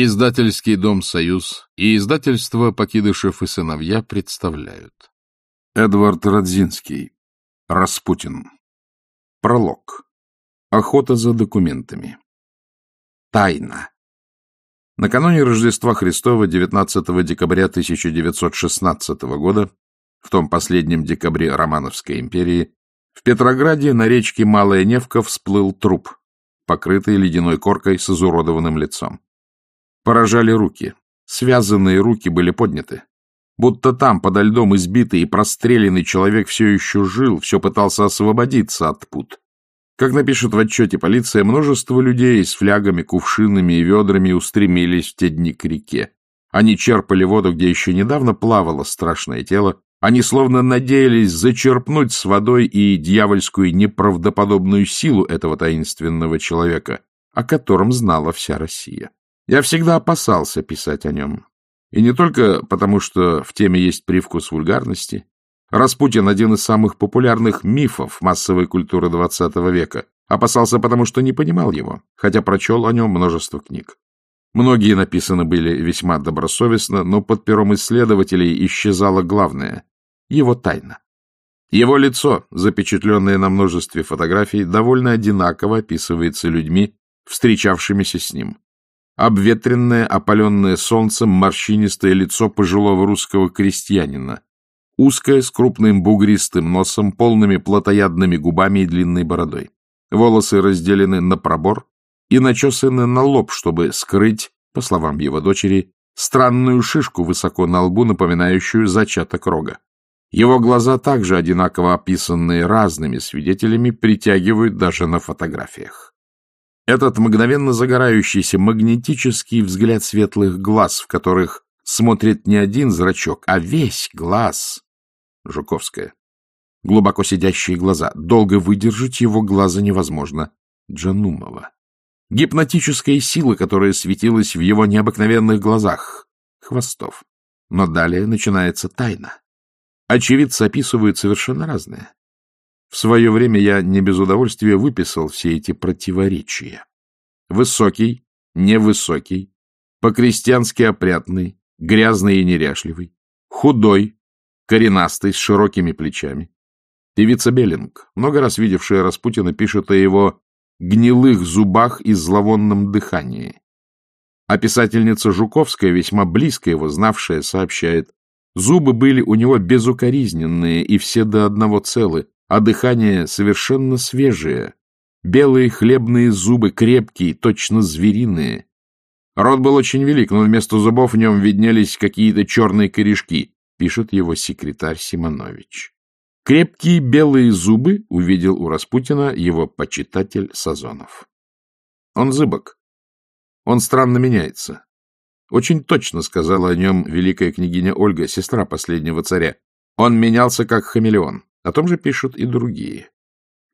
Издательский дом «Союз» и издательство «Покидышев и сыновья» представляют. Эдвард Радзинский. Распутин. Пролог. Охота за документами. Тайна. Накануне Рождества Христова, 19 декабря 1916 года, в том последнем декабре Романовской империи, в Петрограде на речке Малая Невка всплыл труп, покрытый ледяной коркой с изуродованным лицом. Поражали руки. Связанные руки были подняты. Будто там, подо льдом избитый и простреленный человек все еще жил, все пытался освободиться от пут. Как напишет в отчете полиция, множество людей с флягами, кувшинами и ведрами устремились в те дни к реке. Они черпали воду, где еще недавно плавало страшное тело. Они словно надеялись зачерпнуть с водой и дьявольскую неправдоподобную силу этого таинственного человека, о котором знала вся Россия. Я всегда опасался писать о нем. И не только потому, что в теме есть привкус вульгарности. Распутин — один из самых популярных мифов массовой культуры XX века. Опасался потому, что не понимал его, хотя прочел о нем множество книг. Многие написаны были весьма добросовестно, но под пером исследователей исчезало главное — его тайна. Его лицо, запечатленное на множестве фотографий, довольно одинаково описывается людьми, встречавшимися с ним обветренное, опаленное солнцем, морщинистое лицо пожилого русского крестьянина, узкое, с крупным бугристым носом, полными плотоядными губами и длинной бородой. Волосы разделены на пробор и начесаны на лоб, чтобы скрыть, по словам его дочери, странную шишку высоко на лбу, напоминающую зачаток рога. Его глаза, также одинаково описанные разными свидетелями, притягивают даже на фотографиях. Этот мгновенно загорающийся магнетический взгляд светлых глаз, в которых смотрит не один зрачок, а весь глаз. Жуковская. Глубоко сидящие глаза. Долго выдержать его глаза невозможно. Джанумова. Гипнотическая сила, которая светилась в его необыкновенных глазах. Хвостов. Но далее начинается тайна. Очевидцы описывают совершенно разное. В свое время я не без удовольствия выписал все эти противоречия. Высокий, невысокий, по-крестьянски опрятный, грязный и неряшливый, худой, коренастый, с широкими плечами. Певица Беллинг, много раз видевшая Распутина, пишет о его гнилых зубах и зловонном дыхании. А писательница Жуковская, весьма близко его знавшая, сообщает, зубы были у него безукоризненные и все до одного целы, а дыхание совершенно свежее. Белые хлебные зубы, крепкие, точно звериные. Рот был очень велик, но вместо зубов в нем виднелись какие-то черные корешки, пишет его секретарь Симонович. Крепкие белые зубы увидел у Распутина его почитатель Сазонов. Он зыбок. Он странно меняется. Очень точно сказала о нем великая княгиня Ольга, сестра последнего царя. Он менялся как хамелеон. О том же пишут и другие.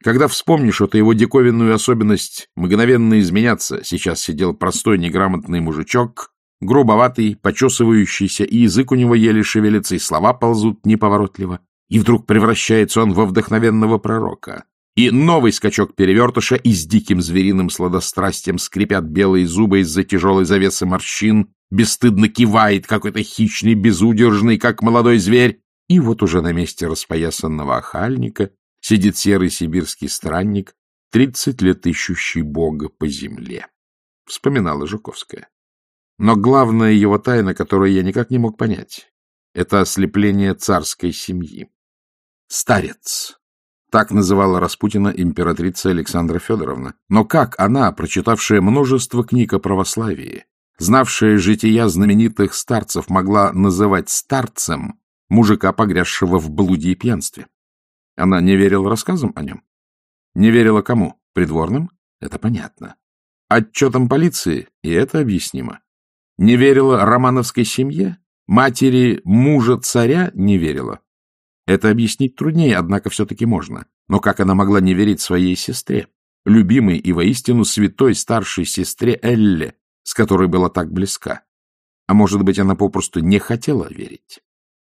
Когда вспомнишь эту его диковинную особенность мгновенно изменяться, сейчас сидел простой неграмотный мужичок, грубоватый, почесывающийся, и язык у него еле шевелится, и слова ползут неповоротливо, и вдруг превращается он во вдохновенного пророка. И новый скачок перевертыша, и с диким звериным сладострастием скрипят белые зубы из-за тяжелой завесы морщин, бесстыдно кивает какой-то хищный, безудержный, как молодой зверь, и вот уже на месте распоясанного охальника сидит серый сибирский странник, тридцать лет ищущий Бога по земле. Вспоминала Жуковская. Но главная его тайна, которую я никак не мог понять, это ослепление царской семьи. Старец. Так называла Распутина императрица Александра Федоровна. Но как она, прочитавшая множество книг о православии, знавшая жития знаменитых старцев, могла называть старцем мужика, погрязшего в блуде и пьянстве. Она не верила рассказам о нем. Не верила кому? Придворным? Это понятно. Отчетам полиции? И это объяснимо. Не верила романовской семье? Матери мужа царя не верила. Это объяснить труднее, однако все-таки можно. Но как она могла не верить своей сестре? Любимой и воистину святой старшей сестре Элле, с которой была так близка. А может быть, она попросту не хотела верить.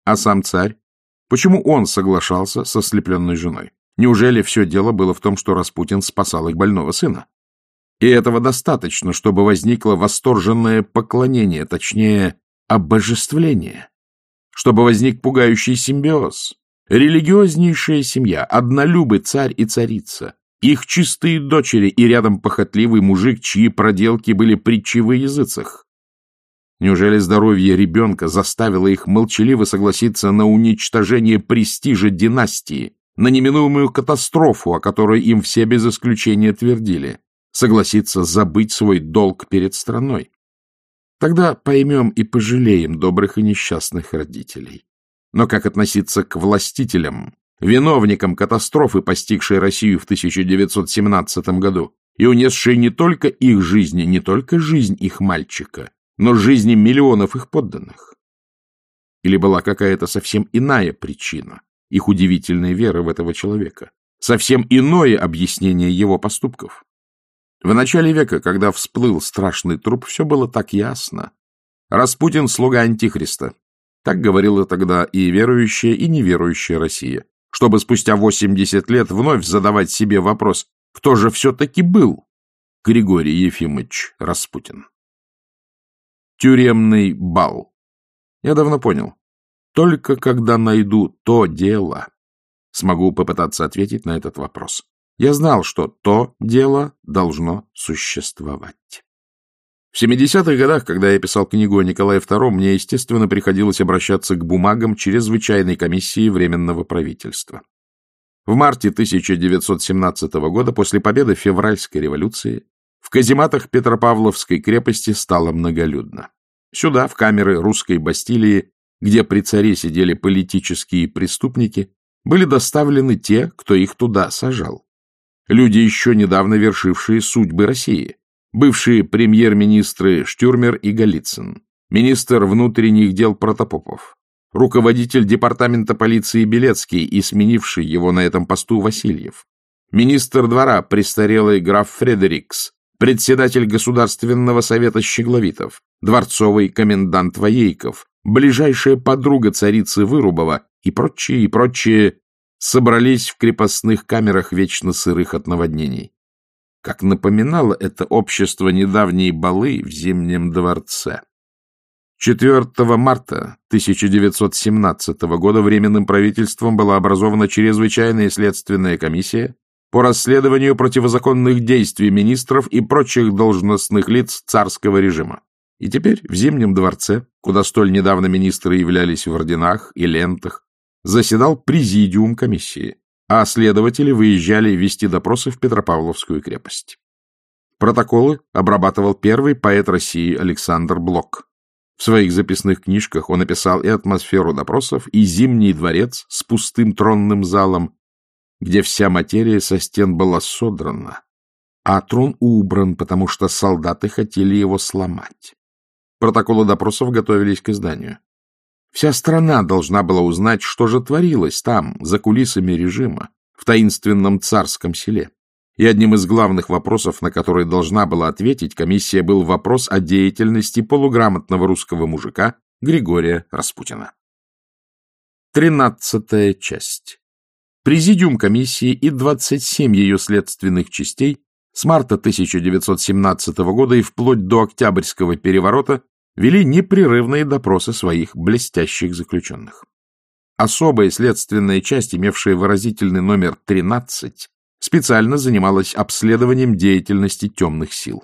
А сам царь? Почему он соглашался со слепленной женой? Неужели все дело было в том, что Распутин спасал их больного сына? И этого достаточно, чтобы возникло восторженное поклонение, точнее, обожествление, чтобы возник пугающий симбиоз, религиознейшая семья, однолюбый царь и царица, их чистые дочери и рядом похотливый мужик, чьи проделки были притчи во языцах. Неужели здоровье ребенка заставило их молчаливо согласиться на уничтожение престижа династии, на неминуемую катастрофу, о которой им все без исключения твердили, согласиться забыть свой долг перед страной? Тогда поймем и пожалеем добрых и несчастных родителей. Но как относиться к властителям, виновникам катастрофы, постигшей Россию в 1917 году и унесшей не только их жизни, не только жизнь их мальчика, но жизни миллионов их подданных? Или была какая-то совсем иная причина их удивительной веры в этого человека, совсем иное объяснение его поступков? В начале века, когда всплыл страшный труп, все было так ясно. Распутин — слуга Антихриста. Так говорила тогда и верующая, и неверующая Россия, чтобы спустя 80 лет вновь задавать себе вопрос, кто же все-таки был Григорий Ефимович Распутин. Тюремный бал. Я давно понял. Только когда найду то дело, смогу попытаться ответить на этот вопрос. Я знал, что то дело должно существовать. В 70-х годах, когда я писал книгу о Николае II, мне, естественно, приходилось обращаться к бумагам чрезвычайной комиссии Временного правительства. В марте 1917 года, после победы февральской революции, в казематах Петропавловской крепости стало многолюдно. Сюда, в камеры русской Бастилии, где при царе сидели политические преступники, были доставлены те, кто их туда сажал. Люди, еще недавно вершившие судьбы России, бывшие премьер-министры Штюрмер и Голицын, министр внутренних дел Протопопов, руководитель департамента полиции Белецкий и сменивший его на этом посту Васильев, министр двора престарелый граф Фредерикс, председатель Государственного совета Щегловитов, дворцовый комендант Воейков, ближайшая подруга царицы Вырубова и прочие, и прочие собрались в крепостных камерах вечно сырых от наводнений. Как напоминало это общество недавние балы в Зимнем дворце. 4 марта 1917 года Временным правительством была образована чрезвычайная следственная комиссия по расследованию противозаконных действий министров и прочих должностных лиц царского режима. И теперь в Зимнем дворце, куда столь недавно министры являлись в орденах и лентах, заседал президиум комиссии, а следователи выезжали вести допросы в Петропавловскую крепость. Протоколы обрабатывал первый поэт России Александр Блок. В своих записных книжках он описал и атмосферу допросов, и Зимний дворец с пустым тронным залом, где вся материя со стен была содрана, а трон убран, потому что солдаты хотели его сломать. Протоколы допросов готовились к изданию. Вся страна должна была узнать, что же творилось там, за кулисами режима, в таинственном царском селе. И одним из главных вопросов, на который должна была ответить комиссия, был вопрос о деятельности полуграмотного русского мужика Григория Распутина. Тринадцатая часть. Президиум комиссии и 27 ее следственных частей с марта 1917 года и вплоть до Октябрьского переворота вели непрерывные допросы своих блестящих заключенных. Особая следственная часть, имевшая выразительный номер 13, специально занималась обследованием деятельности темных сил.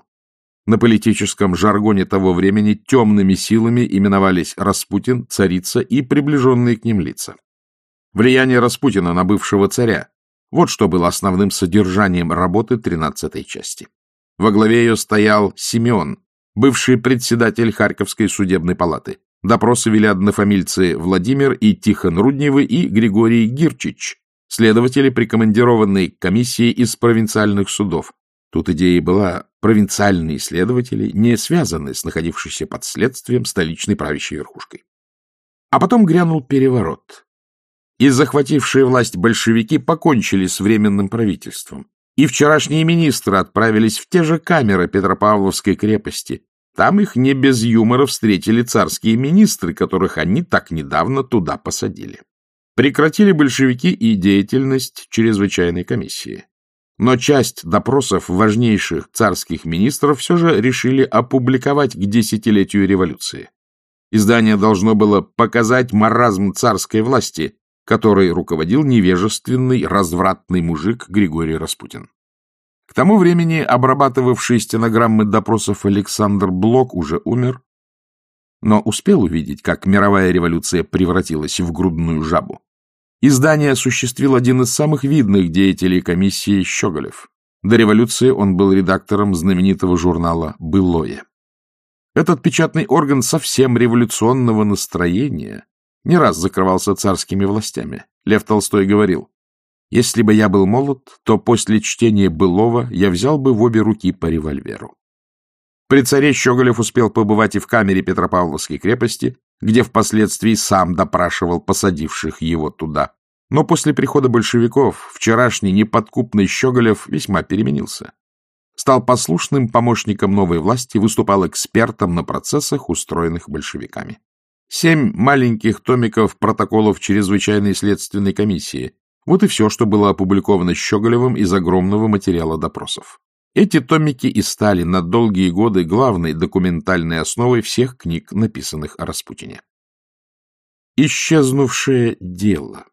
На политическом жаргоне того времени темными силами именовались Распутин, царица и приближенные к ним лица. Влияние Распутина на бывшего царя – вот что было основным содержанием работы 13 части. Во главе ее стоял Симеон, бывший председатель Харьковской судебной палаты. Допросы вели однофамильцы Владимир и Тихон Рудневы и Григорий Гирчич, следователи, прикомандированные комиссии из провинциальных судов. Тут идея была провинциальные следователи, не связанные с находившейся под следствием столичной правящей верхушкой. А потом грянул переворот и захватившие власть большевики покончили с Временным правительством. И вчерашние министры отправились в те же камеры Петропавловской крепости. Там их не без юмора встретили царские министры, которых они так недавно туда посадили. Прекратили большевики и деятельность чрезвычайной комиссии. Но часть допросов важнейших царских министров все же решили опубликовать к десятилетию революции. Издание должно было показать маразм царской власти, которой руководил невежественный, развратный мужик Григорий Распутин. К тому времени обрабатывавший стенограммы допросов Александр Блок уже умер, но успел увидеть, как мировая революция превратилась в грудную жабу. Издание осуществил один из самых видных деятелей комиссии Щеголев. До революции он был редактором знаменитого журнала «Былое». Этот печатный орган совсем революционного настроения не раз закрывался царскими властями. Лев Толстой говорил, «Если бы я был молод, то после чтения былого я взял бы в обе руки по револьверу». При царе Щеголев успел побывать и в камере Петропавловской крепости, где впоследствии сам допрашивал посадивших его туда. Но после прихода большевиков вчерашний неподкупный Щеголев весьма переменился стал послушным помощником новой власти, выступал экспертом на процессах, устроенных большевиками. Семь маленьких томиков протоколов чрезвычайной следственной комиссии. Вот и все, что было опубликовано Щеголевым из огромного материала допросов. Эти томики и стали на долгие годы главной документальной основой всех книг, написанных о Распутине. Исчезнувшее дело.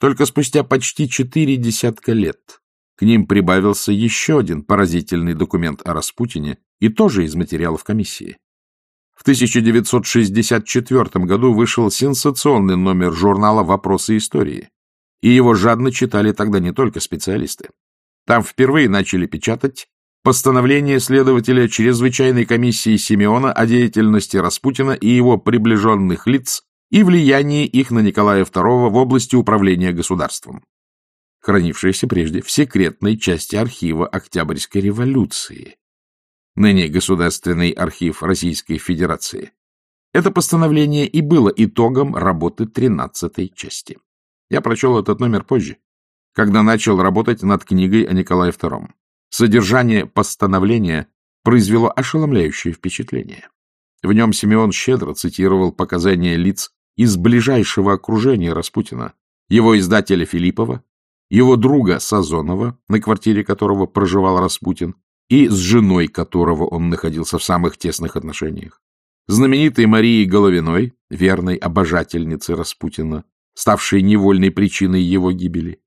Только спустя почти четыре десятка лет к ним прибавился еще один поразительный документ о Распутине и тоже из материалов комиссии. В 1964 году вышел сенсационный номер журнала «Вопросы истории», и его жадно читали тогда не только специалисты. Там впервые начали печатать постановление следователя чрезвычайной комиссии Симеона о деятельности Распутина и его приближенных лиц и влиянии их на Николая II в области управления государством хранившееся прежде в секретной части архива Октябрьской революции, ныне Государственный архив Российской Федерации. Это постановление и было итогом работы 13-й части. Я прочел этот номер позже, когда начал работать над книгой о Николае II. Содержание постановления произвело ошеломляющее впечатление. В нем Симеон щедро цитировал показания лиц из ближайшего окружения Распутина, его издателя Филиппова, его друга Сазонова, на квартире которого проживал Распутин, и с женой которого он находился в самых тесных отношениях, знаменитой Марией Головиной, верной обожательницы Распутина, ставшей невольной причиной его гибели,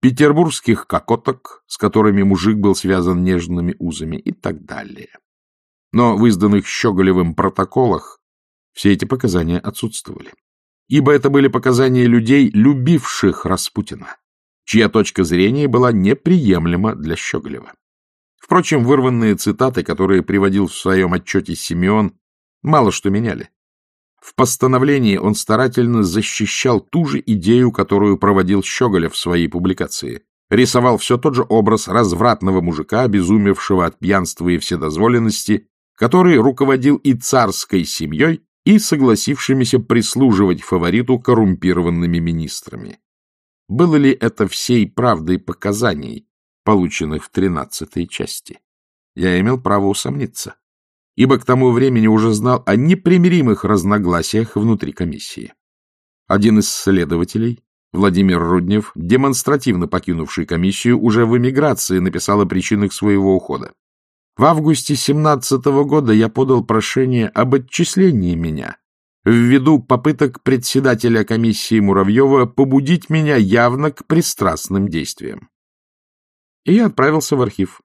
петербургских кокоток, с которыми мужик был связан нежными узами и так далее. Но в изданных Щеголевым протоколах все эти показания отсутствовали, ибо это были показания людей, любивших Распутина, чья точка зрения была неприемлема для Щеголева. Впрочем, вырванные цитаты, которые приводил в своем отчете Симеон, мало что меняли. В постановлении он старательно защищал ту же идею, которую проводил Щеголев в своей публикации. Рисовал все тот же образ развратного мужика, обезумевшего от пьянства и вседозволенности, который руководил и царской семьей, и согласившимися прислуживать фавориту коррумпированными министрами. Было ли это всей правдой показаний, полученных в тринадцатой части? Я имел право усомниться, ибо к тому времени уже знал о непримиримых разногласиях внутри комиссии. Один из следователей, Владимир Руднев, демонстративно покинувший комиссию, уже в эмиграции написал о причинах своего ухода. В августе 17 -го года я подал прошение об отчислении меня ввиду попыток председателя комиссии Муравьева побудить меня явно к пристрастным действиям. И я отправился в архив,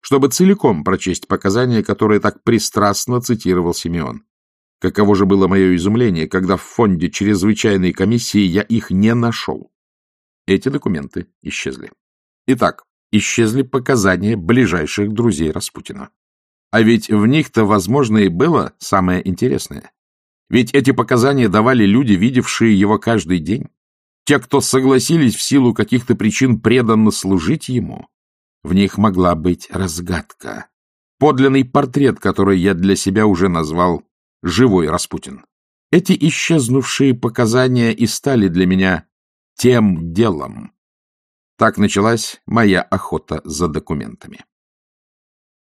чтобы целиком прочесть показания, которые так пристрастно цитировал Симеон. Каково же было мое изумление, когда в фонде чрезвычайной комиссии я их не нашел. Эти документы исчезли. Итак, исчезли показания ближайших друзей Распутина. А ведь в них-то, возможно, и было самое интересное. Ведь эти показания давали люди, видевшие его каждый день. Те, кто согласились в силу каких-то причин преданно служить ему. В них могла быть разгадка. Подлинный портрет, который я для себя уже назвал «Живой Распутин». Эти исчезнувшие показания и стали для меня тем делом. Так началась моя охота за документами.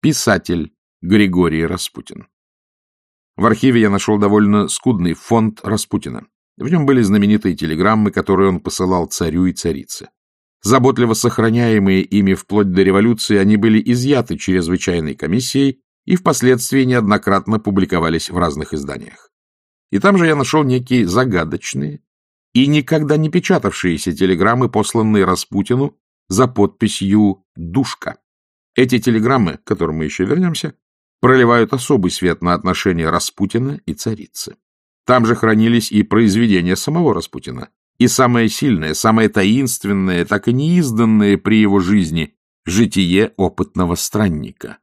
Писатель Григорий Распутин в архиве я нашел довольно скудный фонд Распутина. В нем были знаменитые телеграммы, которые он посылал царю и царице. Заботливо сохраняемые ими вплоть до революции, они были изъяты чрезвычайной комиссией и впоследствии неоднократно публиковались в разных изданиях. И там же я нашел некие загадочные и никогда не печатавшиеся телеграммы, посланные Распутину за подписью «Душка». Эти телеграммы, к которым мы еще вернемся, проливают особый свет на отношения Распутина и царицы. Там же хранились и произведения самого Распутина, и самое сильное, самое таинственное, так и неизданное при его жизни «Житие опытного странника».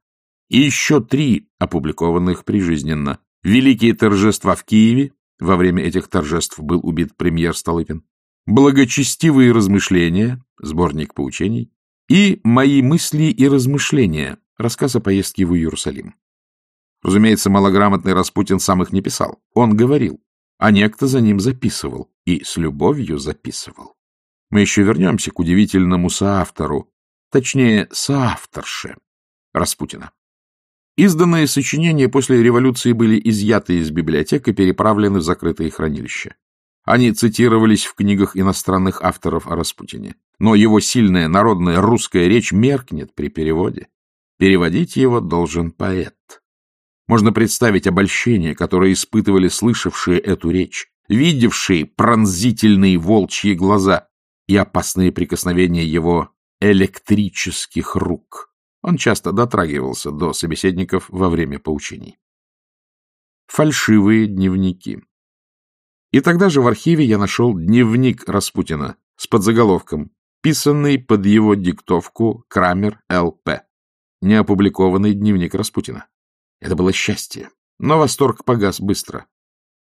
И еще три, опубликованных прижизненно. «Великие торжества в Киеве», во время этих торжеств был убит премьер Столыпин, «Благочестивые размышления», сборник поучений, и «Мои мысли и размышления», рассказ о поездке в Иерусалим. Разумеется, малограмотный Распутин сам их не писал. Он говорил, а некто за ним записывал, и с любовью записывал. Мы еще вернемся к удивительному соавтору, точнее, соавторше Распутина. Изданные сочинения после революции были изъяты из библиотек и переправлены в закрытые хранилища. Они цитировались в книгах иностранных авторов о Распутине. Но его сильная народная русская речь меркнет при переводе. Переводить его должен поэт. Можно представить обольщение, которое испытывали слышавшие эту речь, видевшие пронзительные волчьи глаза и опасные прикосновения его электрических рук. Он часто дотрагивался до собеседников во время поучений. Фальшивые дневники. И тогда же в архиве я нашел дневник Распутина с подзаголовком, писанный под его диктовку Крамер Л.П. Неопубликованный дневник Распутина. Это было счастье. Но восторг погас быстро.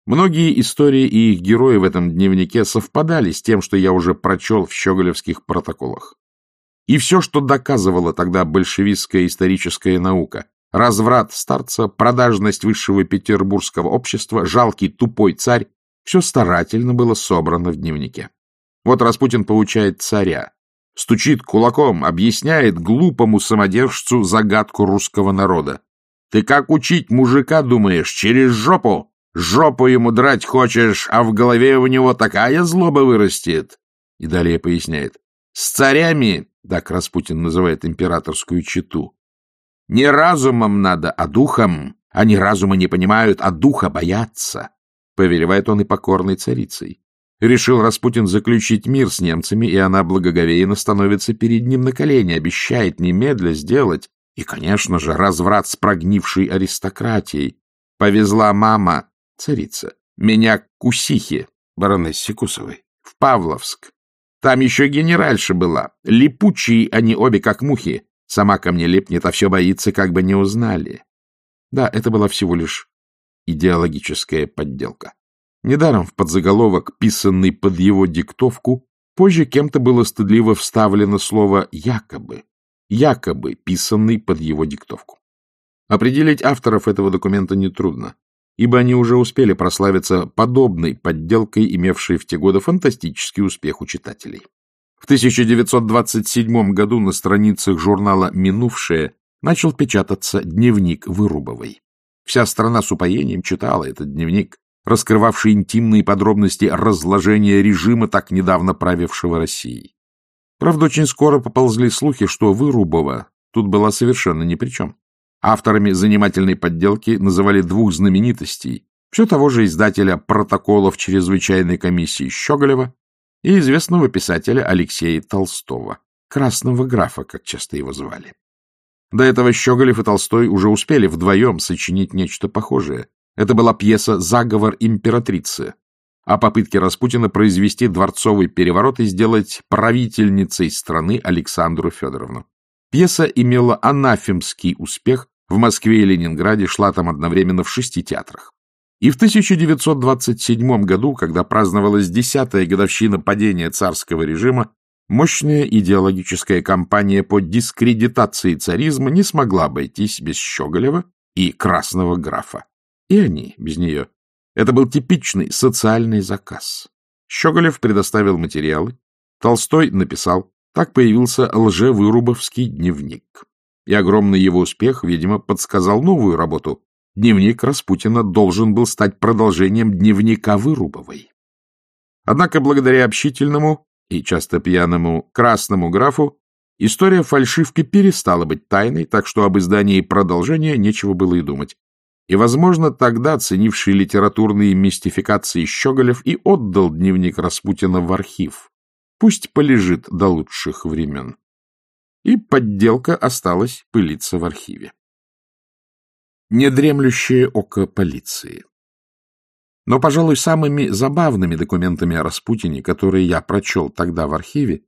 Многие истории и их герои в этом дневнике совпадали с тем, что я уже прочел в щеголевских протоколах. И все, что доказывала тогда большевистская историческая наука, разврат старца, продажность высшего петербургского общества, жалкий тупой царь, все старательно было собрано в дневнике. Вот Распутин получает царя, стучит кулаком, объясняет глупому самодержцу загадку русского народа. Ты как учить мужика думаешь? Через жопу? Жопу ему драть хочешь, а в голове у него такая злоба вырастет. И далее поясняет. С царями, так Распутин называет императорскую читу, не разумом надо, а духом. Они разума не понимают, а духа боятся. Повелевает он и покорной царицей. Решил Распутин заключить мир с немцами, и она благоговейно становится перед ним на колени, обещает немедля сделать, и, конечно же, разврат с прогнившей аристократией. Повезла мама, царица, меня к Кусихе, баронессе Кусовой, в Павловск. Там еще генеральша была. Липучие они обе, как мухи. Сама ко мне лепнет, а все боится, как бы не узнали. Да, это была всего лишь идеологическая подделка. Недаром в подзаголовок, писанный под его диктовку, позже кем-то было стыдливо вставлено слово «якобы» якобы писанный под его диктовку. Определить авторов этого документа нетрудно, ибо они уже успели прославиться подобной подделкой, имевшей в те годы фантастический успех у читателей. В 1927 году на страницах журнала «Минувшее» начал печататься дневник Вырубовой. Вся страна с упоением читала этот дневник, раскрывавший интимные подробности разложения режима, так недавно правившего Россией. Правда, очень скоро поползли слухи, что Вырубова тут была совершенно ни при чем. Авторами занимательной подделки называли двух знаменитостей, все того же издателя протоколов чрезвычайной комиссии Щеголева и известного писателя Алексея Толстого, красного графа, как часто его звали. До этого Щеголев и Толстой уже успели вдвоем сочинить нечто похожее. Это была пьеса «Заговор императрицы», о попытке Распутина произвести дворцовый переворот и сделать правительницей страны Александру Федоровну. Пьеса имела анафемский успех, в Москве и Ленинграде шла там одновременно в шести театрах. И в 1927 году, когда праздновалась десятая годовщина падения царского режима, мощная идеологическая кампания по дискредитации царизма не смогла обойтись без Щеголева и Красного графа. И они без нее это был типичный социальный заказ. Щеголев предоставил материалы, Толстой написал, так появился лжевырубовский дневник. И огромный его успех, видимо, подсказал новую работу. Дневник Распутина должен был стать продолжением дневника Вырубовой. Однако, благодаря общительному и часто пьяному красному графу, история фальшивки перестала быть тайной, так что об издании продолжения нечего было и думать. И, возможно, тогда ценивший литературные мистификации Щеголев и отдал дневник Распутина в архив. Пусть полежит до лучших времен. И подделка осталась пылиться в архиве. Недремлющее око полиции. Но, пожалуй, самыми забавными документами о Распутине, которые я прочел тогда в архиве,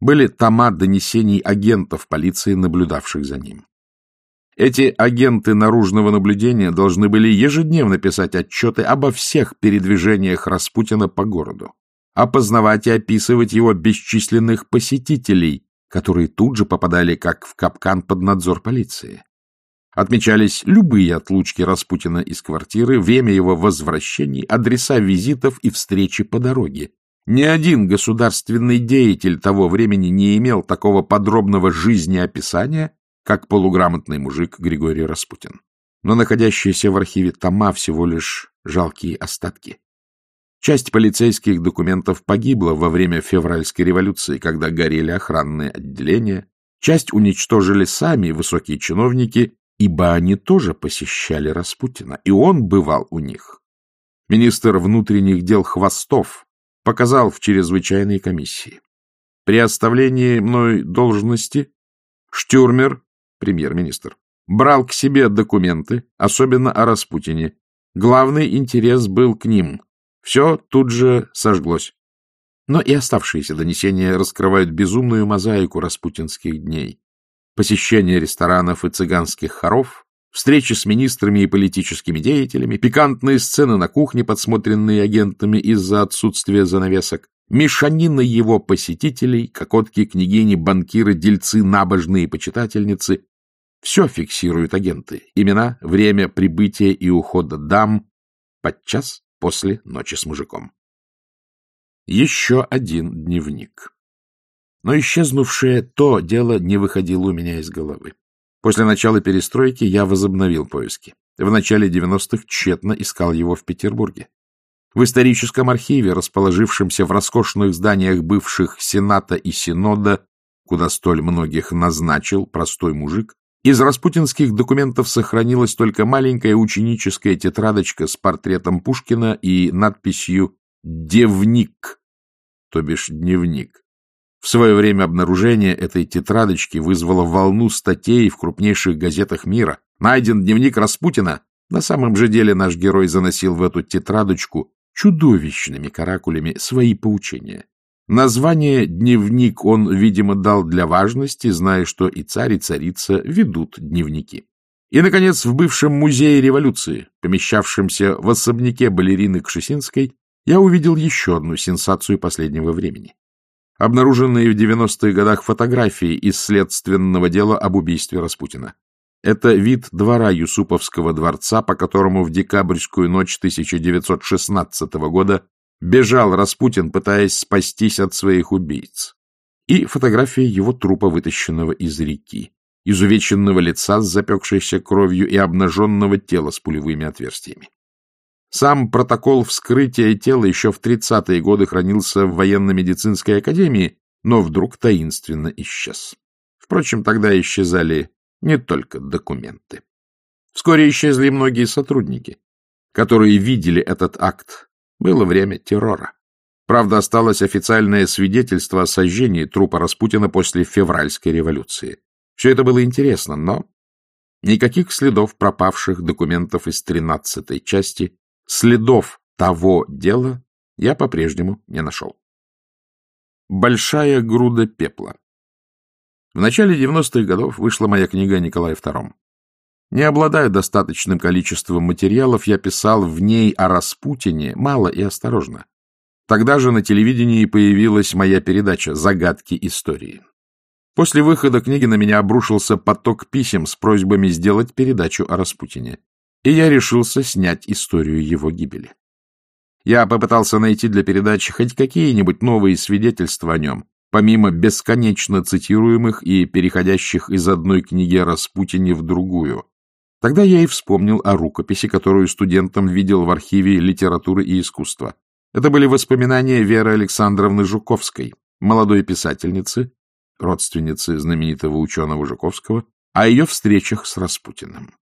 были тома донесений агентов полиции, наблюдавших за ним. Эти агенты наружного наблюдения должны были ежедневно писать отчеты обо всех передвижениях Распутина по городу, опознавать и описывать его бесчисленных посетителей, которые тут же попадали как в капкан под надзор полиции. Отмечались любые отлучки Распутина из квартиры, время его возвращений, адреса визитов и встречи по дороге. Ни один государственный деятель того времени не имел такого подробного жизнеописания, как полуграмотный мужик Григорий Распутин. Но находящиеся в архиве тома всего лишь жалкие остатки. Часть полицейских документов погибла во время февральской революции, когда горели охранные отделения, часть уничтожили сами высокие чиновники, ибо они тоже посещали Распутина, и он бывал у них. Министр внутренних дел Хвостов показал в чрезвычайной комиссии. При оставлении мной должности Штюрмер, премьер-министр, брал к себе документы, особенно о Распутине. Главный интерес был к ним. Все тут же сожглось. Но и оставшиеся донесения раскрывают безумную мозаику распутинских дней посещение ресторанов и цыганских хоров, встречи с министрами и политическими деятелями, пикантные сцены на кухне, подсмотренные агентами из-за отсутствия занавесок, мешанина его посетителей, кокотки, княгини, банкиры, дельцы, набожные почитательницы. Все фиксируют агенты. Имена, время прибытия и ухода дам подчас после ночи с мужиком. Еще один дневник. Но исчезнувшее то дело не выходило у меня из головы. После начала перестройки я возобновил поиски. В начале 90-х тщетно искал его в Петербурге. В историческом архиве, расположившемся в роскошных зданиях бывших Сената и Синода, куда столь многих назначил простой мужик, из распутинских документов сохранилась только маленькая ученическая тетрадочка с портретом Пушкина и надписью «Девник», то бишь дневник. В свое время обнаружение этой тетрадочки вызвало волну статей в крупнейших газетах мира. Найден дневник Распутина. На самом же деле наш герой заносил в эту тетрадочку чудовищными каракулями свои поучения. Название «дневник» он, видимо, дал для важности, зная, что и царь, и царица ведут дневники. И, наконец, в бывшем музее революции, помещавшемся в особняке балерины Кшесинской, я увидел еще одну сенсацию последнего времени обнаруженные в 90-х годах фотографии из следственного дела об убийстве Распутина. Это вид двора Юсуповского дворца, по которому в декабрьскую ночь 1916 года бежал Распутин, пытаясь спастись от своих убийц. И фотография его трупа, вытащенного из реки, изувеченного лица с запекшейся кровью и обнаженного тела с пулевыми отверстиями. Сам протокол вскрытия тела еще в 30-е годы хранился в военно-медицинской академии, но вдруг таинственно исчез. Впрочем, тогда исчезали не только документы. Вскоре исчезли многие сотрудники, которые видели этот акт. Было время террора. Правда, осталось официальное свидетельство о сожжении трупа Распутина после февральской революции. Все это было интересно, но никаких следов пропавших документов из 13-й части Следов того дела я по-прежнему не нашел. Большая груда пепла. В начале 90-х годов вышла моя книга о Николае II. Не обладая достаточным количеством материалов, я писал в ней о Распутине мало и осторожно. Тогда же на телевидении появилась моя передача «Загадки истории». После выхода книги на меня обрушился поток писем с просьбами сделать передачу о Распутине и я решился снять историю его гибели. Я попытался найти для передачи хоть какие-нибудь новые свидетельства о нем, помимо бесконечно цитируемых и переходящих из одной книги о Распутине в другую. Тогда я и вспомнил о рукописи, которую студентам видел в архиве литературы и искусства. Это были воспоминания Веры Александровны Жуковской, молодой писательницы, родственницы знаменитого ученого Жуковского, о ее встречах с Распутиным.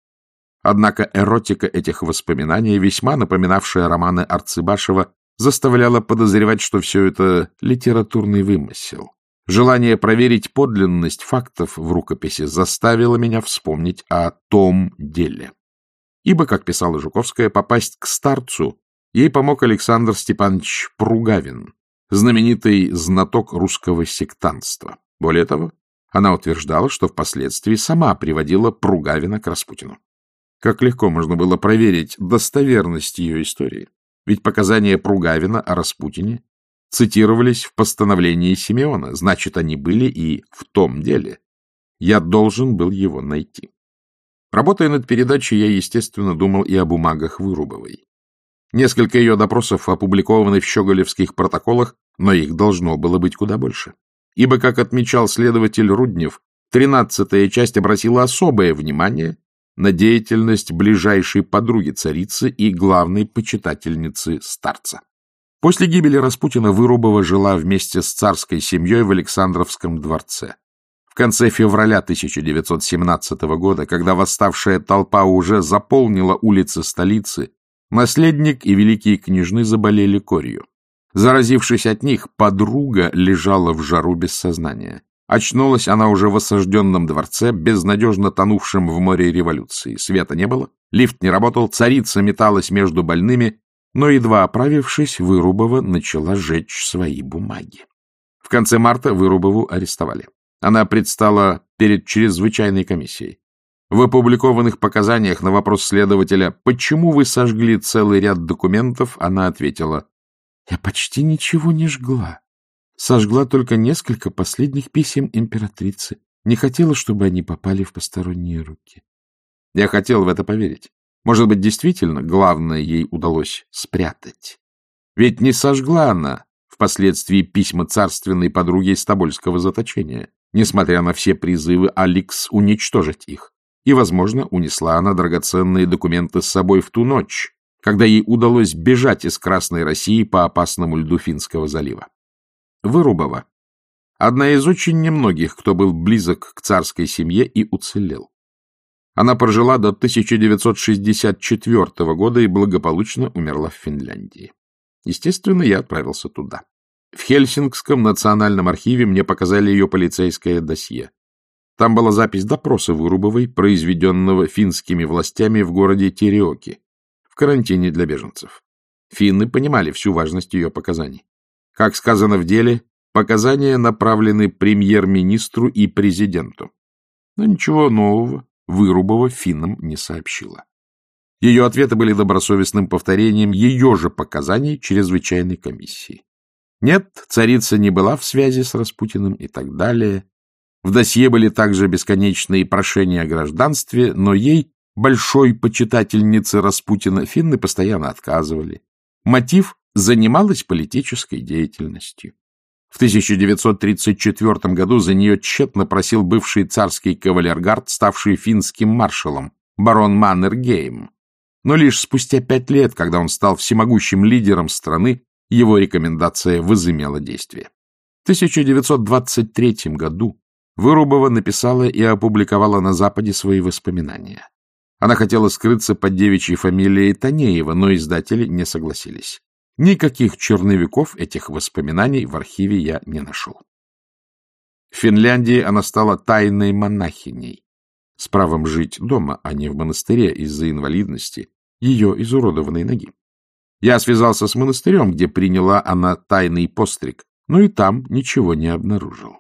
Однако эротика этих воспоминаний, весьма напоминавшая романы Арцыбашева, заставляла подозревать, что все это литературный вымысел. Желание проверить подлинность фактов в рукописи заставило меня вспомнить о том деле. Ибо, как писала Жуковская, попасть к старцу ей помог Александр Степанович Пругавин, знаменитый знаток русского сектанства. Более того, она утверждала, что впоследствии сама приводила Пругавина к Распутину. Как легко можно было проверить достоверность ее истории. Ведь показания Пругавина о Распутине цитировались в постановлении Симеона, значит, они были и в том деле. Я должен был его найти. Работая над передачей, я, естественно, думал и о бумагах Вырубовой. Несколько ее допросов опубликованы в щеголевских протоколах, но их должно было быть куда больше. Ибо, как отмечал следователь Руднев, тринадцатая часть обратила особое внимание на деятельность ближайшей подруги царицы и главной почитательницы старца. После гибели Распутина Вырубова жила вместе с царской семьей в Александровском дворце. В конце февраля 1917 года, когда восставшая толпа уже заполнила улицы столицы, наследник и великие княжны заболели корью. Заразившись от них, подруга лежала в жару без сознания. Очнулась она уже в осажденном дворце, безнадежно тонувшем в море революции. Света не было, лифт не работал, царица металась между больными, но, едва оправившись, Вырубова начала жечь свои бумаги. В конце марта Вырубову арестовали. Она предстала перед чрезвычайной комиссией. В опубликованных показаниях на вопрос следователя «Почему вы сожгли целый ряд документов?» она ответила «Я почти ничего не жгла сожгла только несколько последних писем императрицы. Не хотела, чтобы они попали в посторонние руки. Я хотел в это поверить. Может быть, действительно, главное ей удалось спрятать. Ведь не сожгла она впоследствии письма царственной подруги из Тобольского заточения, несмотря на все призывы Алекс уничтожить их. И, возможно, унесла она драгоценные документы с собой в ту ночь, когда ей удалось бежать из Красной России по опасному льду Финского залива. Вырубова. Одна из очень немногих, кто был близок к царской семье и уцелел. Она прожила до 1964 года и благополучно умерла в Финляндии. Естественно, я отправился туда. В Хельсингском национальном архиве мне показали ее полицейское досье. Там была запись допроса Вырубовой, произведенного финскими властями в городе Тереоки, в карантине для беженцев. Финны понимали всю важность ее показаний. Как сказано в деле, показания направлены премьер-министру и президенту. Но ничего нового Вырубова финнам не сообщила. Ее ответы были добросовестным повторением ее же показаний чрезвычайной комиссии. Нет, царица не была в связи с Распутиным и так далее. В досье были также бесконечные прошения о гражданстве, но ей, большой почитательнице Распутина, финны постоянно отказывали. Мотив занималась политической деятельностью. В 1934 году за нее тщетно просил бывший царский кавалергард, ставший финским маршалом, барон Маннергейм. Но лишь спустя пять лет, когда он стал всемогущим лидером страны, его рекомендация возымела действие. В 1923 году Вырубова написала и опубликовала на Западе свои воспоминания. Она хотела скрыться под девичьей фамилией Танеева, но издатели не согласились. Никаких черновиков этих воспоминаний в архиве я не нашел. В Финляндии она стала тайной монахиней, с правом жить дома, а не в монастыре из-за инвалидности ее изуродованной ноги. Я связался с монастырем, где приняла она тайный постриг, но и там ничего не обнаружил.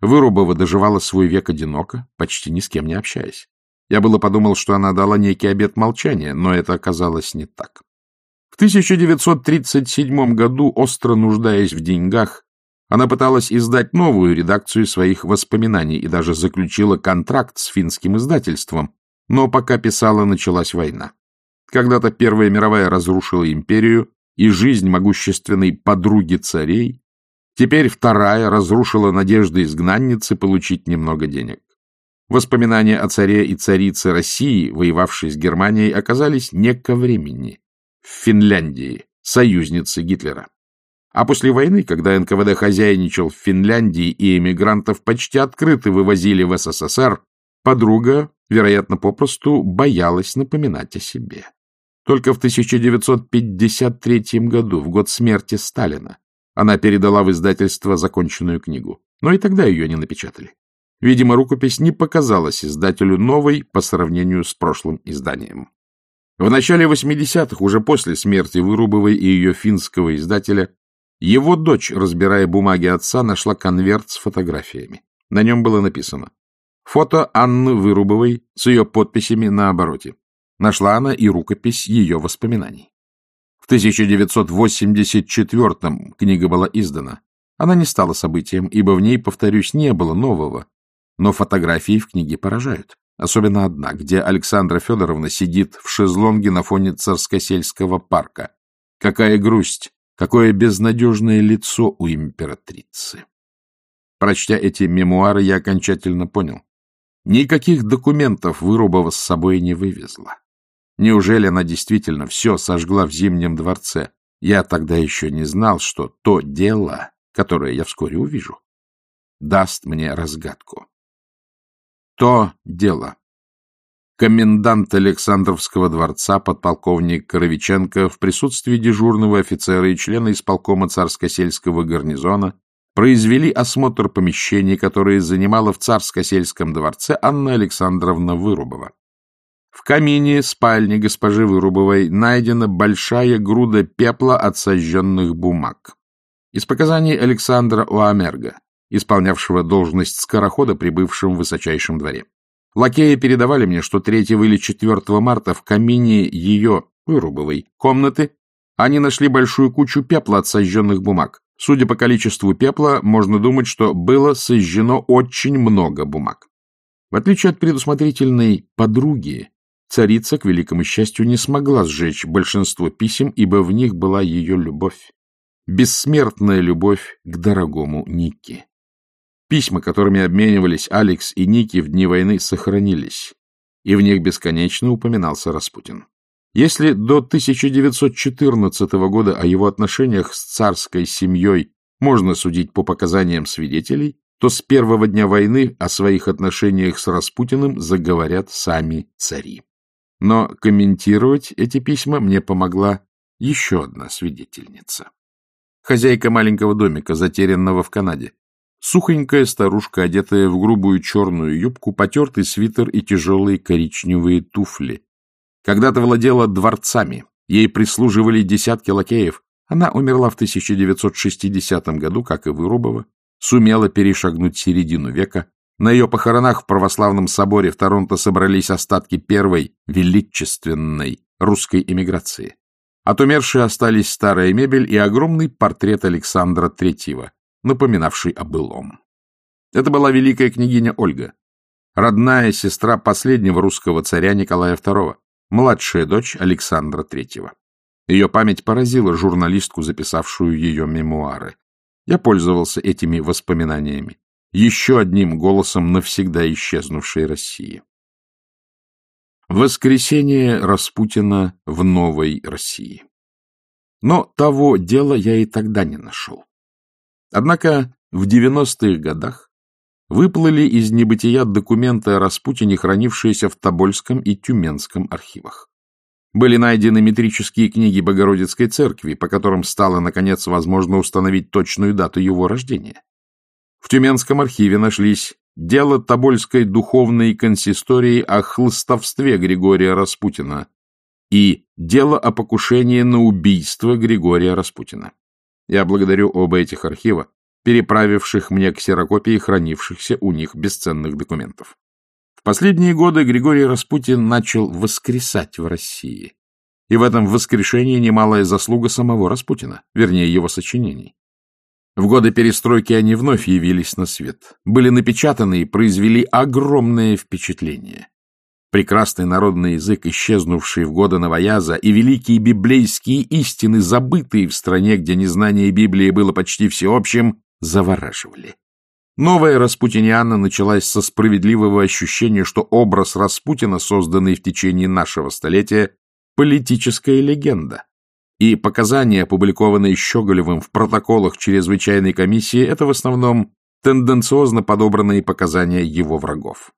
Вырубова доживала свой век одиноко, почти ни с кем не общаясь. Я было подумал, что она дала некий обет молчания, но это оказалось не так. В 1937 году, остро нуждаясь в деньгах, она пыталась издать новую редакцию своих воспоминаний и даже заключила контракт с финским издательством, но пока писала, началась война. Когда-то Первая мировая разрушила империю и жизнь могущественной подруги царей, теперь Вторая разрушила надежды изгнанницы получить немного денег. Воспоминания о царе и царице России, воевавшей с Германией, оказались не ко времени в Финляндии, союзницы Гитлера. А после войны, когда НКВД хозяйничал в Финляндии и эмигрантов почти открыто вывозили в СССР, подруга, вероятно, попросту боялась напоминать о себе. Только в 1953 году, в год смерти Сталина, она передала в издательство законченную книгу. Но и тогда ее не напечатали. Видимо, рукопись не показалась издателю новой по сравнению с прошлым изданием. В начале 80-х, уже после смерти Вырубовой и ее финского издателя, его дочь, разбирая бумаги отца, нашла конверт с фотографиями. На нем было написано «Фото Анны Вырубовой с ее подписями на обороте». Нашла она и рукопись ее воспоминаний. В 1984-м книга была издана. Она не стала событием, ибо в ней, повторюсь, не было нового. Но фотографии в книге поражают. Особенно одна, где Александра Федоровна сидит в шезлонге на фоне царско-сельского парка. Какая грусть, какое безнадежное лицо у императрицы. Прочтя эти мемуары, я окончательно понял. Никаких документов Вырубова с собой не вывезла. Неужели она действительно все сожгла в Зимнем дворце? Я тогда еще не знал, что то дело, которое я вскоре увижу, даст мне разгадку. То дело. Комендант Александровского дворца, подполковник Коровиченко, в присутствии дежурного офицера и члена исполкома царско-сельского гарнизона произвели осмотр помещений, которые занимала в царско-сельском дворце Анна Александровна Вырубова. В камине спальни госпожи Вырубовой найдена большая груда пепла от сожженных бумаг. Из показаний Александра Уамерга, исполнявшего должность скорохода, прибывшим в высочайшем дворе. Лакеи передавали мне, что 3 или 4 марта в камине ее, Вырубовой, комнаты они нашли большую кучу пепла от сожженных бумаг. Судя по количеству пепла, можно думать, что было сожжено очень много бумаг. В отличие от предусмотрительной подруги, Царица, к великому счастью, не смогла сжечь большинство писем, ибо в них была ее любовь. Бессмертная любовь к дорогому Нике. Письма, которыми обменивались Алекс и Ники в дни войны, сохранились, и в них бесконечно упоминался Распутин. Если до 1914 года о его отношениях с царской семьей можно судить по показаниям свидетелей, то с первого дня войны о своих отношениях с Распутиным заговорят сами цари. Но комментировать эти письма мне помогла еще одна свидетельница. Хозяйка маленького домика, затерянного в Канаде. Сухонькая старушка, одетая в грубую черную юбку, потертый свитер и тяжелые коричневые туфли. Когда-то владела дворцами, ей прислуживали десятки лакеев. Она умерла в 1960 году, как и Вырубова, сумела перешагнуть середину века, на ее похоронах в православном соборе в Торонто собрались остатки первой величественной русской эмиграции. От умершей остались старая мебель и огромный портрет Александра Третьего, напоминавший о былом. Это была великая княгиня Ольга, родная сестра последнего русского царя Николая II, младшая дочь Александра Третьего. Ее память поразила журналистку, записавшую ее мемуары. Я пользовался этими воспоминаниями еще одним голосом навсегда исчезнувшей России. Воскресение Распутина в новой России. Но того дела я и тогда не нашел. Однако в 90-х годах выплыли из небытия документы о Распутине, хранившиеся в Тобольском и Тюменском архивах. Были найдены метрические книги Богородицкой церкви, по которым стало, наконец, возможно установить точную дату его рождения. В Тюменском архиве нашлись дело Тобольской духовной консистории о хлыстовстве Григория Распутина и дело о покушении на убийство Григория Распутина. Я благодарю оба этих архива, переправивших мне ксерокопии хранившихся у них бесценных документов. В последние годы Григорий Распутин начал воскресать в России. И в этом воскрешении немалая заслуга самого Распутина, вернее, его сочинений. В годы перестройки они вновь явились на свет, были напечатаны и произвели огромное впечатление. Прекрасный народный язык, исчезнувший в годы Новояза, и великие библейские истины, забытые в стране, где незнание Библии было почти всеобщим, завораживали. Новая Распутиниана началась со справедливого ощущения, что образ Распутина, созданный в течение нашего столетия, политическая легенда, и показания, опубликованные Щеголевым в протоколах чрезвычайной комиссии, это в основном тенденциозно подобранные показания его врагов.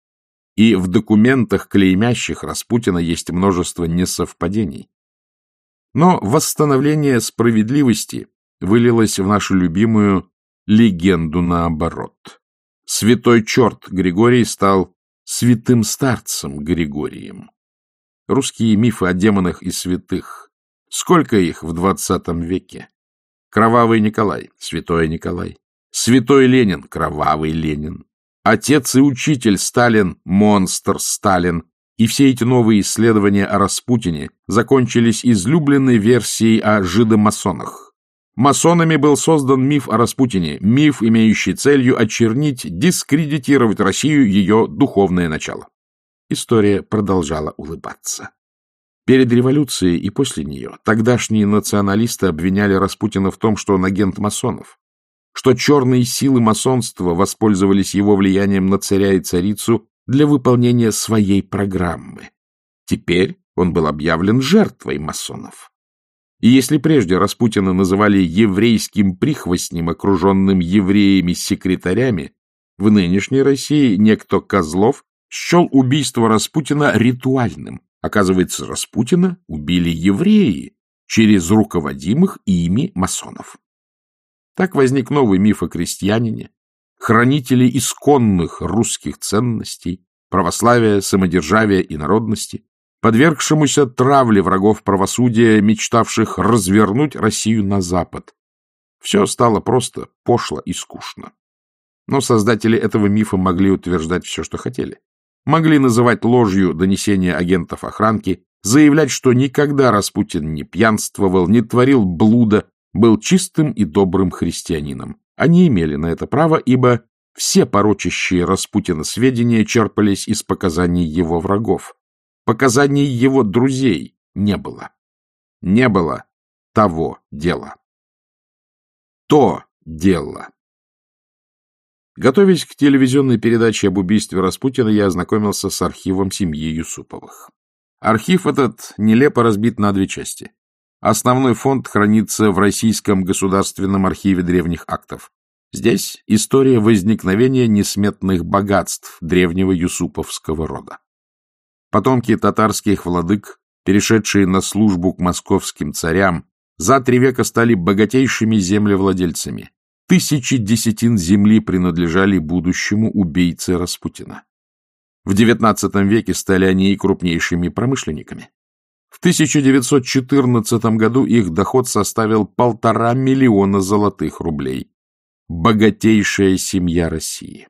И в документах, клеймящих Распутина, есть множество несовпадений. Но восстановление справедливости вылилось в нашу любимую легенду наоборот. Святой черт Григорий стал святым старцем Григорием. Русские мифы о демонах и святых. Сколько их в двадцатом веке? Кровавый Николай, святой Николай. Святой Ленин, кровавый Ленин. Отец и учитель Сталин, монстр Сталин. И все эти новые исследования о Распутине закончились излюбленной версией о жидомасонах. Масонами был создан миф о Распутине, миф, имеющий целью очернить, дискредитировать Россию, ее духовное начало. История продолжала улыбаться. Перед революцией и после нее тогдашние националисты обвиняли Распутина в том, что он агент масонов, что черные силы масонства воспользовались его влиянием на царя и царицу для выполнения своей программы. Теперь он был объявлен жертвой масонов. И если прежде Распутина называли еврейским прихвостнем, окруженным евреями-секретарями, в нынешней России некто Козлов счел убийство Распутина ритуальным. Оказывается, Распутина убили евреи через руководимых ими масонов. Так возник новый миф о крестьянине, хранителе исконных русских ценностей, православия, самодержавия и народности, подвергшемуся травле врагов правосудия, мечтавших развернуть Россию на Запад. Все стало просто пошло и скучно. Но создатели этого мифа могли утверждать все, что хотели могли называть ложью донесения агентов охранки, заявлять, что никогда Распутин не пьянствовал, не творил блуда, был чистым и добрым христианином. Они имели на это право, ибо все порочащие Распутина сведения черпались из показаний его врагов. Показаний его друзей не было. Не было того дела. То дело. Готовясь к телевизионной передаче об убийстве Распутина, я ознакомился с архивом семьи Юсуповых. Архив этот нелепо разбит на две части. Основной фонд хранится в Российском государственном архиве древних актов. Здесь история возникновения несметных богатств древнего юсуповского рода. Потомки татарских владык, перешедшие на службу к московским царям, за три века стали богатейшими землевладельцами, Тысячи десятин земли принадлежали будущему убийце Распутина. В XIX веке стали они и крупнейшими промышленниками. В 1914 году их доход составил полтора миллиона золотых рублей. Богатейшая семья России.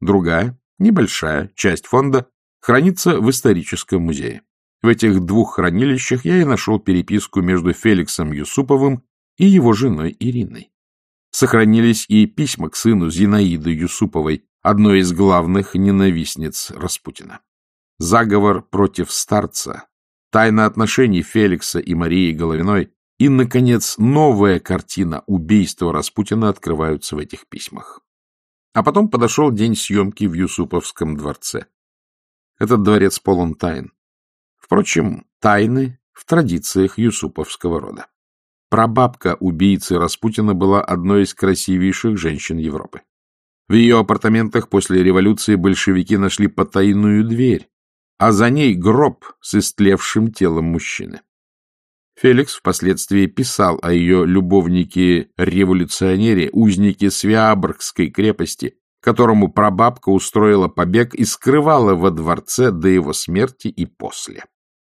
Другая, небольшая часть фонда хранится в историческом музее. В этих двух хранилищах я и нашел переписку между Феликсом Юсуповым и его женой Ириной сохранились и письма к сыну Зинаиды Юсуповой, одной из главных ненавистниц Распутина. Заговор против старца, тайна отношений Феликса и Марии Головиной и, наконец, новая картина убийства Распутина открываются в этих письмах. А потом подошел день съемки в Юсуповском дворце. Этот дворец полон тайн. Впрочем, тайны в традициях юсуповского рода. Прабабка убийцы Распутина была одной из красивейших женщин Европы. В ее апартаментах после революции большевики нашли потайную дверь, а за ней гроб с истлевшим телом мужчины. Феликс впоследствии писал о ее любовнике-революционере, узнике Свиабргской крепости, которому прабабка устроила побег и скрывала во дворце до его смерти и после.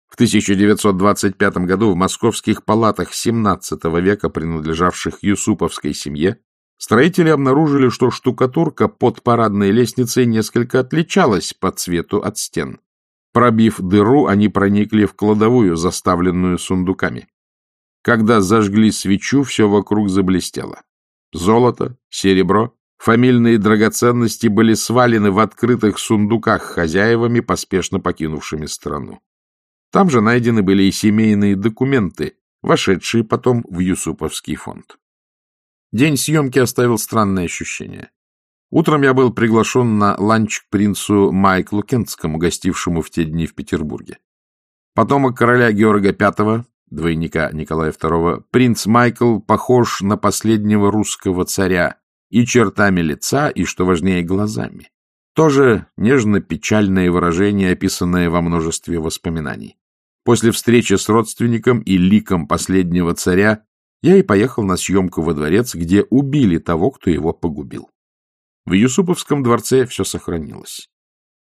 В 1925 году в московских палатах XVII века, принадлежавших Юсуповской семье, строители обнаружили, что штукатурка под парадной лестницей несколько отличалась по цвету от стен. Пробив дыру, они проникли в кладовую, заставленную сундуками. Когда зажгли свечу, все вокруг заблестело. Золото, серебро, фамильные драгоценности были свалены в открытых сундуках хозяевами, поспешно покинувшими страну. Там же найдены были и семейные документы, вошедшие потом в Юсуповский фонд. День съемки оставил странное ощущение. Утром я был приглашен на ланч к принцу Майклу Кентскому, гостившему в те дни в Петербурге. Потомок короля Георга V, двойника Николая II, принц Майкл похож на последнего русского царя и чертами лица, и, что важнее, глазами. Тоже нежно-печальное выражение, описанное во множестве воспоминаний. После встречи с родственником и ликом последнего царя я и поехал на съемку во дворец, где убили того, кто его погубил. В Юсуповском дворце все сохранилось.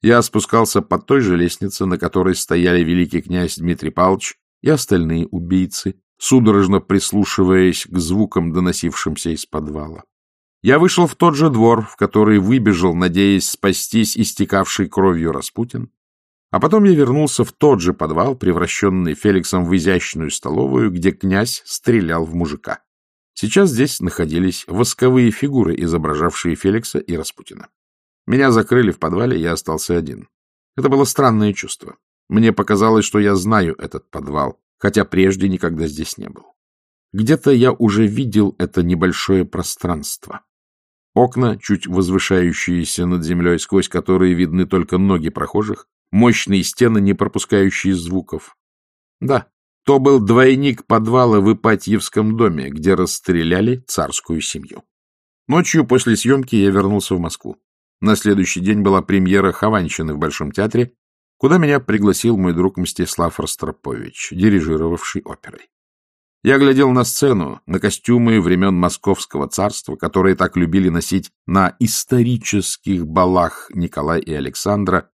Я спускался по той же лестнице, на которой стояли великий князь Дмитрий Павлович и остальные убийцы, судорожно прислушиваясь к звукам, доносившимся из подвала. Я вышел в тот же двор, в который выбежал, надеясь спастись истекавшей кровью Распутин, а потом я вернулся в тот же подвал, превращенный Феликсом в изящную столовую, где князь стрелял в мужика. Сейчас здесь находились восковые фигуры, изображавшие Феликса и Распутина. Меня закрыли в подвале, я остался один. Это было странное чувство. Мне показалось, что я знаю этот подвал, хотя прежде никогда здесь не был. Где-то я уже видел это небольшое пространство. Окна, чуть возвышающиеся над землей, сквозь которые видны только ноги прохожих, мощные стены, не пропускающие звуков. Да, то был двойник подвала в Ипатьевском доме, где расстреляли царскую семью. Ночью после съемки я вернулся в Москву. На следующий день была премьера «Хованщины» в Большом театре, куда меня пригласил мой друг Мстислав Ростропович, дирижировавший оперой. Я глядел на сцену, на костюмы времен Московского царства, которые так любили носить на исторических балах Николая и Александра.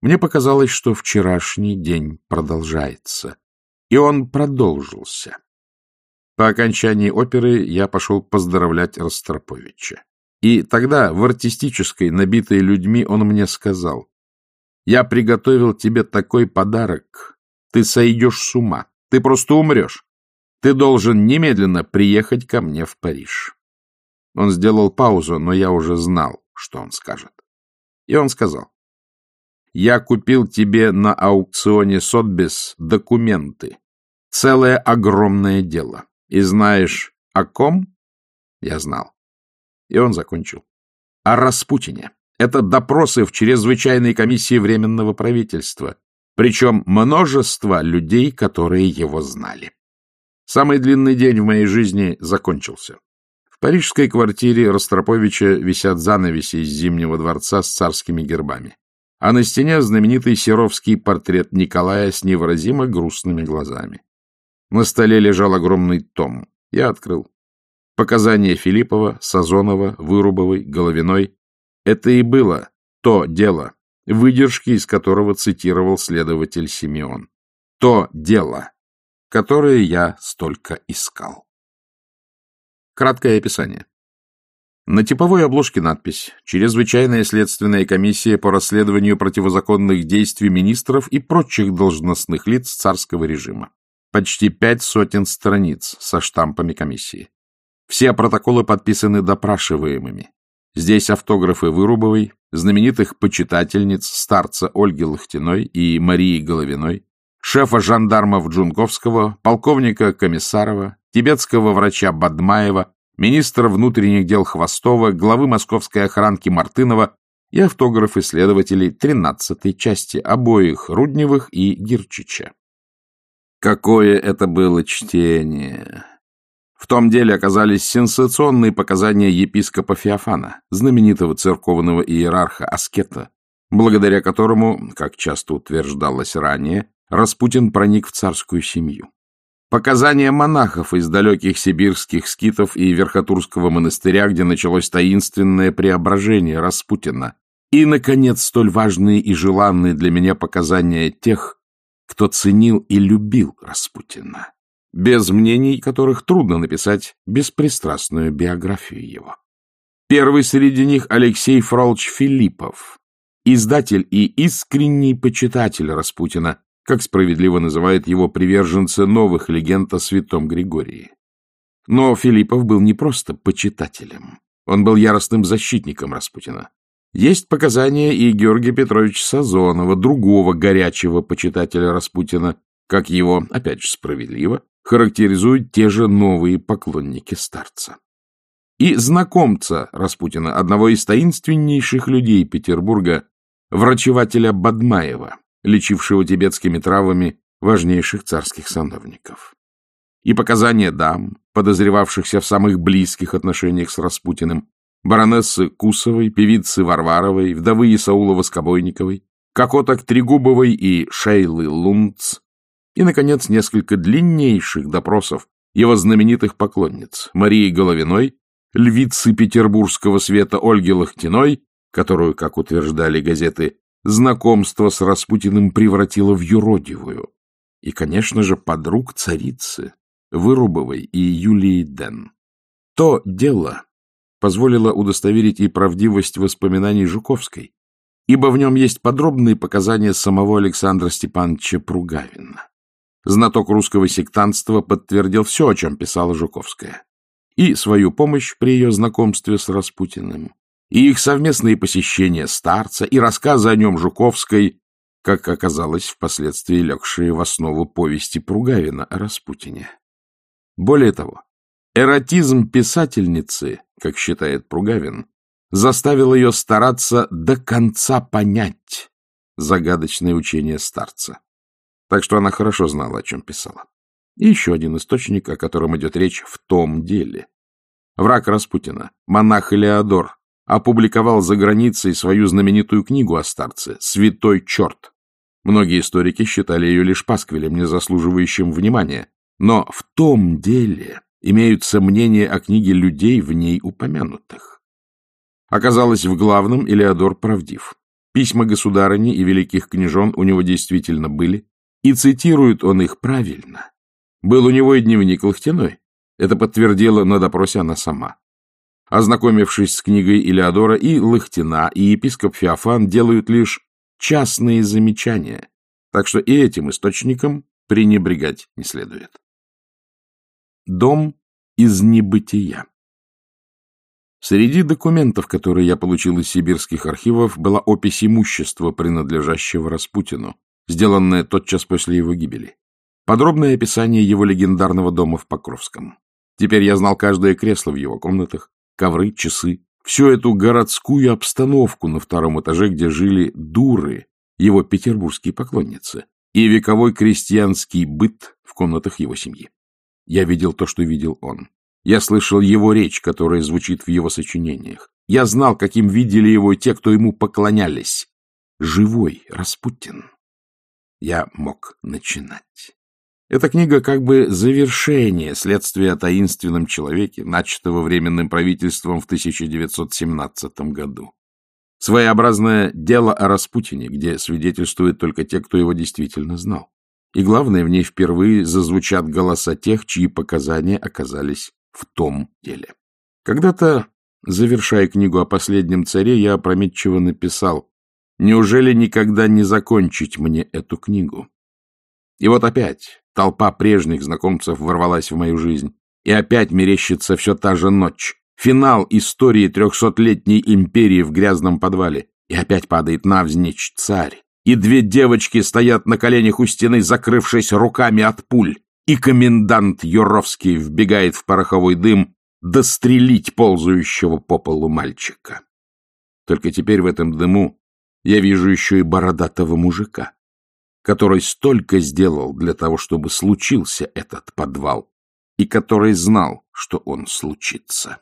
Мне показалось, что вчерашний день продолжается. И он продолжился. По окончании оперы я пошел поздравлять Ростроповича. И тогда, в артистической, набитой людьми, он мне сказал, «Я приготовил тебе такой подарок. Ты сойдешь с ума. Ты просто умрешь. Ты должен немедленно приехать ко мне в Париж». Он сделал паузу, но я уже знал, что он скажет. И он сказал, «Я купил тебе на аукционе Сотбис документы. Целое огромное дело. И знаешь, о ком?» Я знал. И он закончил. О Распутине. Это допросы в чрезвычайной комиссии Временного правительства. Причем множество людей, которые его знали. Самый длинный день в моей жизни закончился. В парижской квартире Ростроповича висят занавеси из Зимнего дворца с царскими гербами. А на стене знаменитый серовский портрет Николая с невыразимо грустными глазами. На столе лежал огромный том. Я открыл. Показания Филиппова, Сазонова, Вырубовой, Головиной — это и было то дело, выдержки из которого цитировал следователь Симеон. То дело, которое я столько искал. Краткое описание. На типовой обложке надпись «Чрезвычайная следственная комиссия по расследованию противозаконных действий министров и прочих должностных лиц царского режима». Почти пять сотен страниц со штампами комиссии. Все протоколы подписаны допрашиваемыми. Здесь автографы Вырубовой, знаменитых почитательниц старца Ольги Лохтиной и Марии Головиной, шефа жандармов Джунковского, полковника Комиссарова, тибетского врача Бадмаева, министра внутренних дел Хвостова, главы московской охранки Мартынова и автографы следователей 13-й части обоих Рудневых и Гирчича. Какое это было чтение! В том деле оказались сенсационные показания епископа Феофана, знаменитого церковного иерарха Аскета, благодаря которому, как часто утверждалось ранее, Распутин проник в царскую семью. Показания монахов из далеких сибирских скитов и Верхотурского монастыря, где началось таинственное преображение Распутина. И, наконец, столь важные и желанные для меня показания тех, кто ценил и любил Распутина без мнений которых трудно написать беспристрастную биографию его. Первый среди них Алексей Фролч Филиппов, издатель и искренний почитатель Распутина, как справедливо называют его приверженцы новых легенд о святом Григории. Но Филиппов был не просто почитателем, он был яростным защитником Распутина. Есть показания и Георгия Петровича Сазонова, другого горячего почитателя Распутина, как его, опять же справедливо, характеризуют те же новые поклонники старца. И знакомца Распутина, одного из таинственнейших людей Петербурга, врачевателя Бадмаева, лечившего тибетскими травами важнейших царских сановников. И показания дам, подозревавшихся в самых близких отношениях с Распутиным, баронессы Кусовой, певицы Варваровой, вдовы Исаулова-Скобойниковой, кокоток Трегубовой и Шейлы Лунц, и, наконец, несколько длиннейших допросов его знаменитых поклонниц Марии Головиной, львицы петербургского света Ольги Лохтиной, которую, как утверждали газеты, знакомство с Распутиным превратило в юродивую, и, конечно же, подруг царицы Вырубовой и Юлии Ден. То дело позволило удостоверить и правдивость воспоминаний Жуковской, ибо в нем есть подробные показания самого Александра Степановича Пругавина. Знаток русского сектантства подтвердил все, о чем писала Жуковская. И свою помощь при ее знакомстве с Распутиным, и их совместные посещения старца, и рассказы о нем Жуковской, как оказалось впоследствии легшие в основу повести Пругавина о Распутине. Более того, эротизм писательницы, как считает Пругавин, заставил ее стараться до конца понять загадочное учение старца. Так что она хорошо знала, о чем писала. И еще один источник, о котором идет речь в том деле. Враг Распутина, монах Элеодор, опубликовал за границей свою знаменитую книгу о старце «Святой черт». Многие историки считали ее лишь пасквилем, не заслуживающим внимания. Но в том деле имеются мнения о книге людей, в ней упомянутых. Оказалось, в главном Элеодор правдив. Письма государыни и великих княжон у него действительно были, и цитирует он их правильно. Был у него и дневник Лохтиной. Это подтвердила на допросе она сама. Ознакомившись с книгой Илеодора, и Лохтина, и епископ Феофан делают лишь частные замечания, так что и этим источником пренебрегать не следует. Дом из небытия Среди документов, которые я получил из сибирских архивов, была опись имущества, принадлежащего Распутину, сделанное тотчас после его гибели. Подробное описание его легендарного дома в Покровском. Теперь я знал каждое кресло в его комнатах, ковры, часы, всю эту городскую обстановку на втором этаже, где жили дуры, его петербургские поклонницы, и вековой крестьянский быт в комнатах его семьи. Я видел то, что видел он. Я слышал его речь, которая звучит в его сочинениях. Я знал, каким видели его те, кто ему поклонялись. Живой Распутин я мог начинать. Эта книга как бы завершение следствия о таинственном человеке, начатого Временным правительством в 1917 году. Своеобразное дело о Распутине, где свидетельствуют только те, кто его действительно знал. И главное, в ней впервые зазвучат голоса тех, чьи показания оказались в том деле. Когда-то, завершая книгу о последнем царе, я опрометчиво написал Неужели никогда не закончить мне эту книгу? И вот опять толпа прежних знакомцев ворвалась в мою жизнь. И опять мерещится все та же ночь. Финал истории трехсотлетней империи в грязном подвале. И опять падает навзничь царь. И две девочки стоят на коленях у стены, закрывшись руками от пуль. И комендант Юровский вбегает в пороховой дым дострелить ползающего по полу мальчика. Только теперь в этом дыму я вижу еще и бородатого мужика, который столько сделал для того, чтобы случился этот подвал, и который знал, что он случится.